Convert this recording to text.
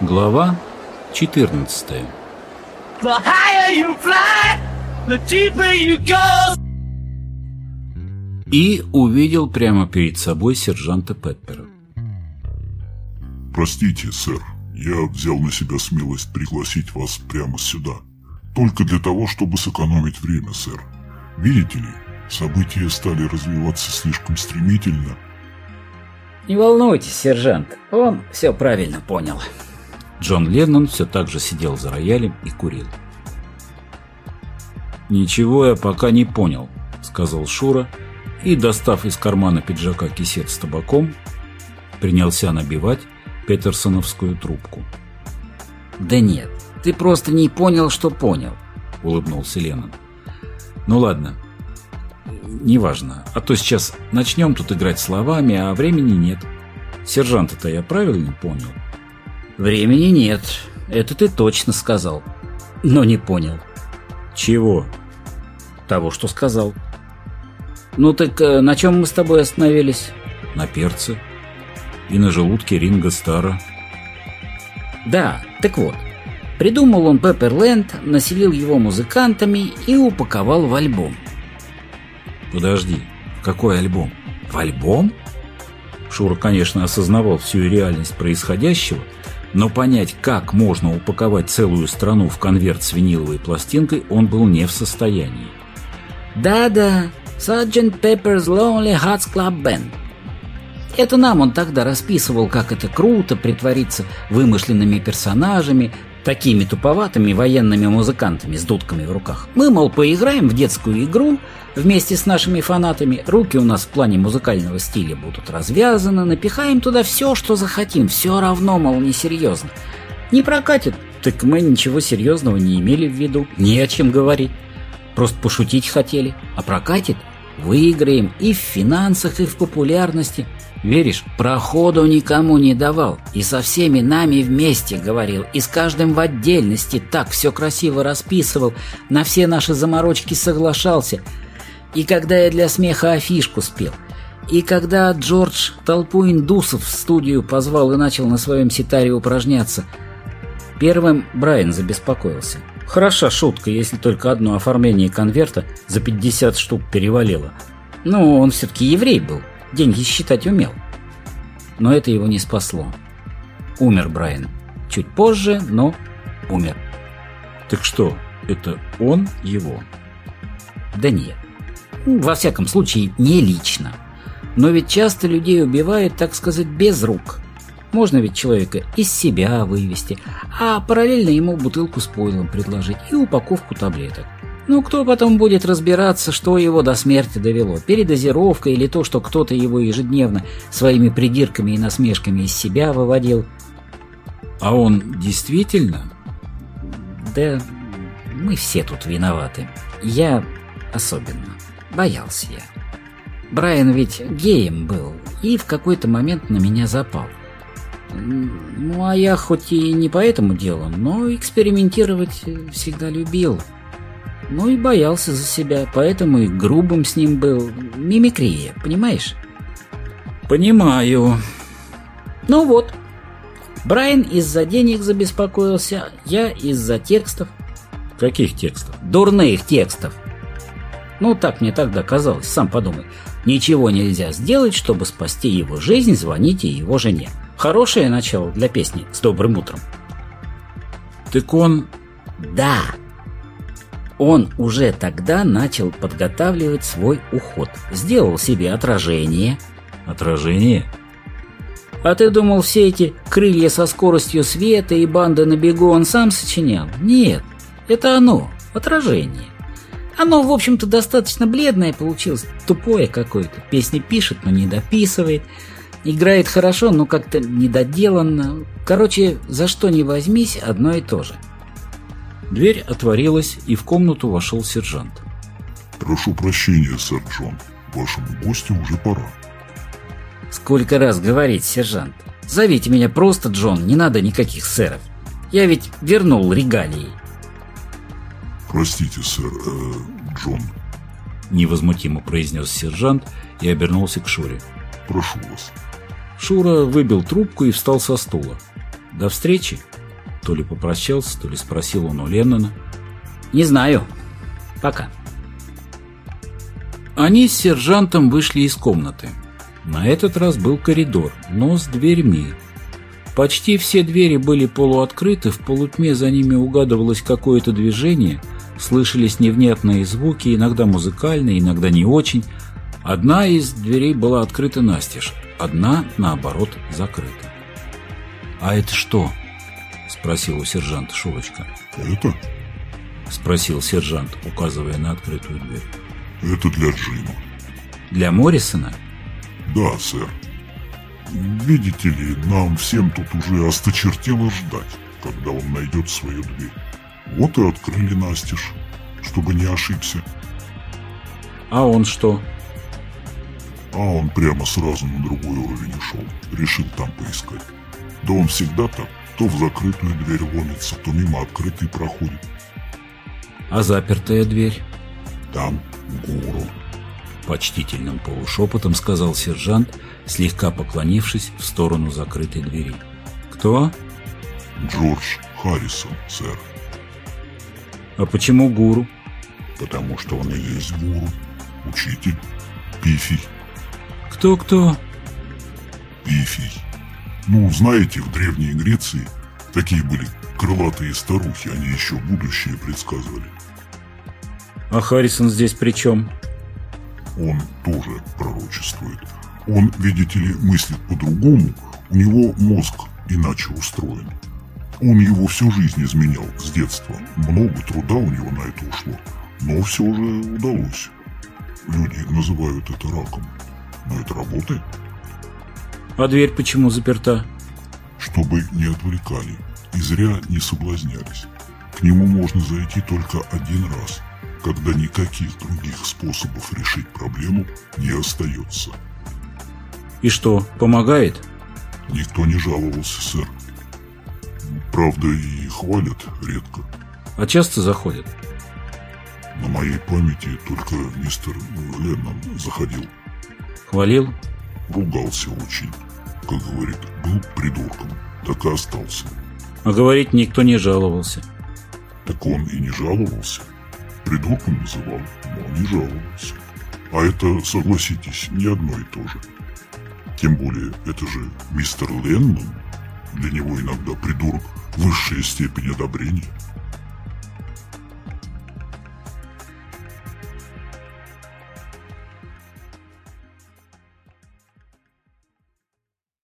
Глава 14 The higher you fly, the deeper you go. И увидел прямо перед собой сержанта Пеппера. Простите, сэр, я взял на себя смелость пригласить вас прямо сюда. Только для того, чтобы сэкономить время, сэр. Видите ли, события стали развиваться слишком стремительно. Не волнуйтесь, сержант, он все правильно понял. Джон Леннон все так же сидел за роялем и курил. «Ничего я пока не понял», — сказал Шура, и, достав из кармана пиджака кисет с табаком, принялся набивать петерсоновскую трубку. Да нет, ты просто не понял, что понял. — улыбнулся Леннон. «Ну ладно, неважно, а то сейчас начнем тут играть словами, а времени нет. Сержанта-то я правильно понял?» Времени нет, это ты точно сказал, но не понял. «Чего?» Того, что сказал. Ну так э, на чем мы с тобой остановились? «На перце и на желудке Ринга Стара». Да, так вот. Придумал он Пепперленд, населил его музыкантами и упаковал в альбом. «Подожди, какой альбом? В альбом?» Шура, конечно, осознавал всю реальность происходящего, но понять, как можно упаковать целую страну в конверт с виниловой пластинкой, он был не в состоянии. Да-да, Sgt. Pepper's Lonely Hearts Club Band. Это нам он тогда расписывал, как это круто притвориться вымышленными персонажами, такими туповатыми военными музыкантами с дудками в руках. Мы, мол, поиграем в детскую игру вместе с нашими фанатами, руки у нас в плане музыкального стиля будут развязаны, напихаем туда все, что захотим, все равно, мол, несерьезно. Не прокатит, так мы ничего серьезного не имели в виду, не о чем говорить. Просто пошутить хотели, а прокатит – выиграем и в финансах, и в популярности – Веришь, проходу никому не давал, и со всеми нами вместе говорил, и с каждым в отдельности так все красиво расписывал, на все наши заморочки соглашался. И когда я для смеха афишку спел, и когда Джордж толпу индусов в студию позвал и начал на своем ситаре упражняться, первым Брайан забеспокоился. Хороша шутка, если только одно оформление конверта за 50 штук перевалило. Ну, он все-таки еврей был деньги считать умел. Но это его не спасло. Умер Брайан. Чуть позже, но умер. Так что, это он его? Да нет. Во всяком случае, не лично. Но ведь часто людей убивают, так сказать, без рук. Можно ведь человека из себя вывести, а параллельно ему бутылку с пойлом предложить и упаковку таблеток. Ну, кто потом будет разбираться, что его до смерти довело? Передозировка или то, что кто-то его ежедневно своими придирками и насмешками из себя выводил? А он действительно? Да мы все тут виноваты. Я особенно. Боялся я. Брайан ведь геем был и в какой-то момент на меня запал. Ну, а я хоть и не по этому делу, но экспериментировать всегда любил. Ну и боялся за себя, поэтому и грубым с ним был. Мимикрия, понимаешь? Понимаю. Ну вот. Брайан из-за денег забеспокоился, я из-за текстов. Каких текстов? Дурных текстов. Ну, так мне тогда казалось, сам подумай. Ничего нельзя сделать, чтобы спасти его жизнь, звоните его жене. Хорошее начало для песни «С добрым утром». Так он... Да, он уже тогда начал подготавливать свой уход. Сделал себе отражение. Отражение? А ты думал, все эти крылья со скоростью света и банды на бегу он сам сочинял? Нет, это оно, отражение. Оно, в общем-то, достаточно бледное получилось, тупое какое-то. Песни пишет, но не дописывает. Играет хорошо, но как-то недоделанно. Короче, за что не возьмись, одно и то же. Дверь отворилась, и в комнату вошел сержант. «Прошу прощения, сэр Джон. Вашему гостю уже пора». «Сколько раз говорить, сержант? Зовите меня просто Джон, не надо никаких сэров. Я ведь вернул регалии». «Простите, сэр, э, Джон», — невозмутимо произнес сержант и обернулся к Шуре. «Прошу вас». Шура выбил трубку и встал со стула. До встречи? То ли попрощался, то ли спросил он у Леннона. Не знаю. Пока. Они с сержантом вышли из комнаты. На этот раз был коридор, но с дверьми. Почти все двери были полуоткрыты, в полутьме за ними угадывалось какое-то движение, слышались невнятные звуки, иногда музыкальные, иногда не очень. Одна из дверей была открыта настежь, одна, наоборот, закрыта. «А это что?» — спросил у сержанта Шурочка. Это? Спросил сержант, указывая на открытую дверь. Это для Джима. «Для Моррисона?» Да, сэр. Видите ли, нам всем тут уже осточертело ждать, когда он найдет свою дверь. Вот и открыли настежь, чтобы не ошибся. «А он что?» А он прямо сразу на другой уровень ушел. Решил там поискать. Да он всегда так. То в закрытую дверь ломится, то мимо открытой проходит. «А запертая дверь?» Там гуру. Почтительным полушепотом сказал сержант, слегка поклонившись в сторону закрытой двери. «Кто?» Джордж Харрисон, сэр. «А почему гуру?» Потому что он и есть гуру. Учитель. Пифий. «Кто-кто?» Пифий. Ну, знаете, в Древней Греции такие были крылатые старухи, они еще будущее предсказывали. «А Харрисон здесь при чем?» Он тоже пророчествует. Он, видите ли, мыслит по-другому, у него мозг иначе устроен. Он его всю жизнь изменял с детства. Много труда у него на это ушло, но все же удалось. Люди называют это раком, но это работает. «А дверь почему заперта?» Чтобы не отвлекали и зря не соблазнялись. К нему можно зайти только один раз, когда никаких других способов решить проблему не остается. «И что, помогает?» Никто не жаловался, сэр. Правда, и хвалят редко. «А часто заходят?» На моей памяти только мистер Леннон заходил. «Хвалил?» Ругался очень. Как говорит, был придурком, так и остался. А говорить никто не жаловался. Так он и не жаловался. Придурком называл, но не жаловался. А это, согласитесь, не одно и то же. Тем более, это же мистер Леннон. Для него иногда придурок – высшая степень одобрения.